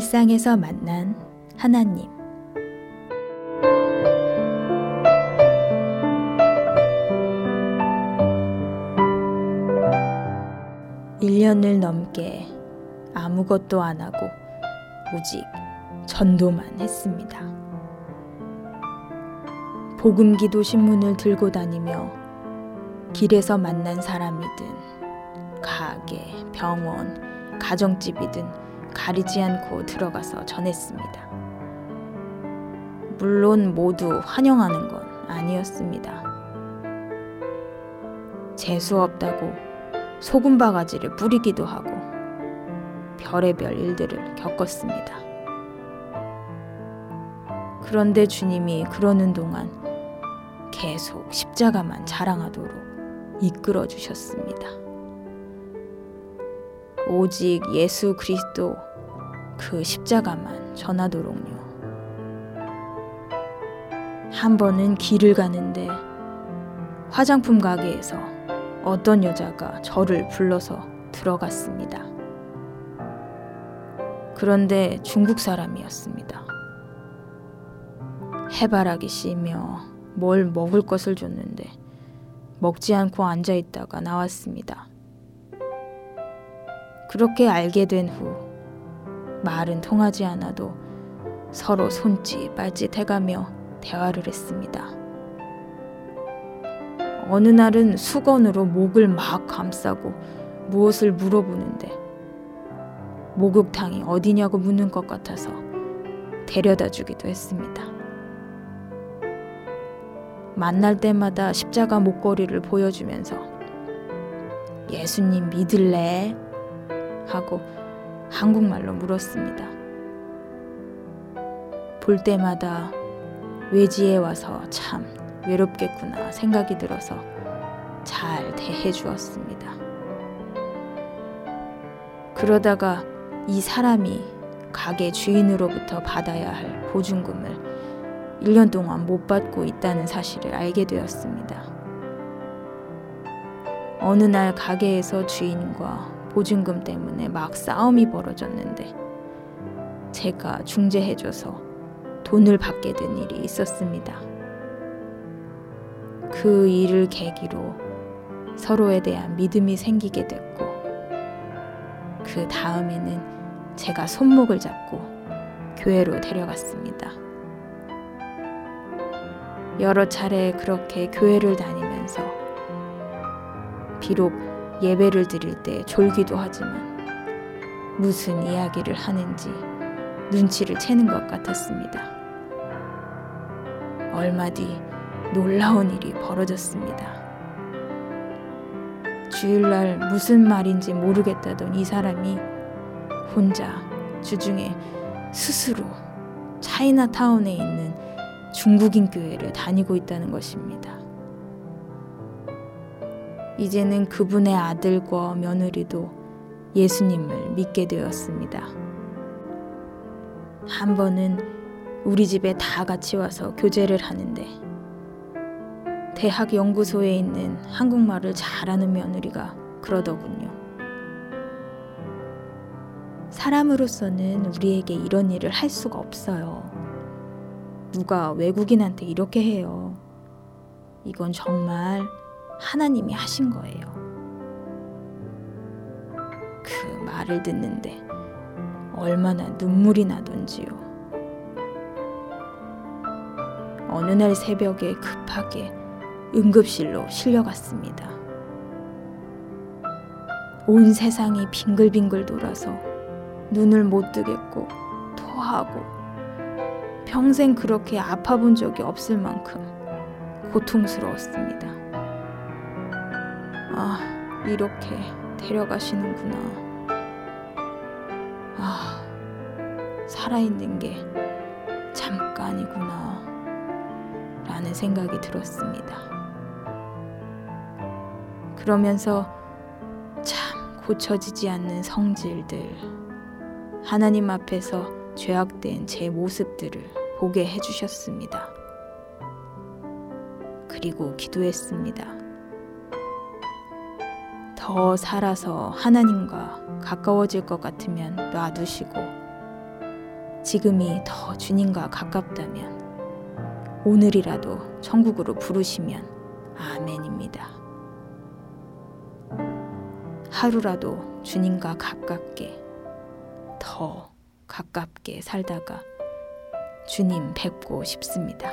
일상에서 만난 하나님. (1년을) 넘게 아무것도 안 하고 오직 전도만 했습니다. 복음 기도 신문을 들고 다니며 길에서 만난 사람이든 가게, 병원, 가정집이든 가리지 않고 들어가서 전했습니다. 물론 모두 환영하는 건 아니었습니다. 재수 없다고 소금 바가지를 뿌리기도 하고 별의별 일들을 겪었습니다. 그런데 주님이 그러는 동안 계속 십자가만 자랑하도록 이끌어 주셨습니다. 오직 예수 그리스도 그 십자가만 전하도록요. 한 번은 길을 가는데 화장품 가게에서 어떤 여자가 저를 불러서 들어갔습니다. 그런데 중국 사람이었습니다. 해바라기 씨며 뭘 먹을 것을 줬는데 먹지 않고 앉아 있다가 나왔습니다. 그렇게 알게 된후 말은 통하지 않아도 서로 손짓 빨짓 해가며 대화를 했습니다. 어느 날은 수건으로 목을 막 감싸고 무엇을 물어보는데 목욕탕이 어디냐고 묻는 것 같아서 데려다 주기도 했습니다. 만날 때마다 십자가 목걸이를 보여주면서 예수님 믿을래? 하고 한국말로 물었습니다. 볼 때마다 외지에 와서 참 외롭겠구나 생각이 들어서 잘 대해 주었습니다. 그러다가 이 사람이 가게 주인으로부터 받아야 할 보증금을 1년 동안 못 받고 있다는 사실을 알게 되었습니다. 어느 날 가게에서 주인과 보증금 때문에 막 싸움이 벌어졌는데 제가 중재해줘서 돈을 받게 된 일이 있었습니다. 그 일을 계기로 서로에 대한 믿음이 생기게 됐고 그 다음에는 제가 손목을 잡고 교회로 데려갔습니다. 여러 차례 그렇게 교회를 다니면서 비록 예배를 드릴 때 졸기도 하지만 무슨 이야기를 하는지 눈치를 채는 것 같았습니다. 얼마 뒤 놀라운 일이 벌어졌습니다. 주일날 무슨 말인지 모르겠다던 이 사람이 혼자 주중에 스스로 차이나타운에 있는 중국인 교회를 다니고 있다는 것입니다. 이제는 그분의 아들과 며느리도 예수님을 믿게 되었습니다. 한 번은 우리 집에 다 같이 와서 교제를 하는데 대학 연구소에 있는 한국말을 잘하는 며느리가 그러더군요. 사람으로서는 우리에게 이런 일을 할 수가 없어요. 누가 외국인한테 이렇게 해요. 이건 정말 하나님이 하신 거예요. 그 말을 듣는데 얼마나 눈물이 나던지요. 어느 날 새벽에 급하게 응급실로 실려갔습니다. 온 세상이 빙글빙글 돌아서 눈을 못 뜨겠고 토하고 평생 그렇게 아파 본 적이 없을 만큼 고통스러웠습니다. 아, 이렇게 데려가시는구나. 아, 살아있는 게 잠깐이구나. 라는 생각이 들었습니다. 그러면서 참 고쳐지지 않는 성질들, 하나님 앞에서 죄악된 제 모습들을 보게 해주셨습니다. 그리고 기도했습니다. 더 살아서 하나님과 가까워질 것 같으면 놔두시고 지금이 더 주님과 가깝다면 오늘이라도 천국으로 부르시면 아멘입니다. 하루라도 주님과 가깝게 더 가깝게 살다가 주님 뵙고 싶습니다.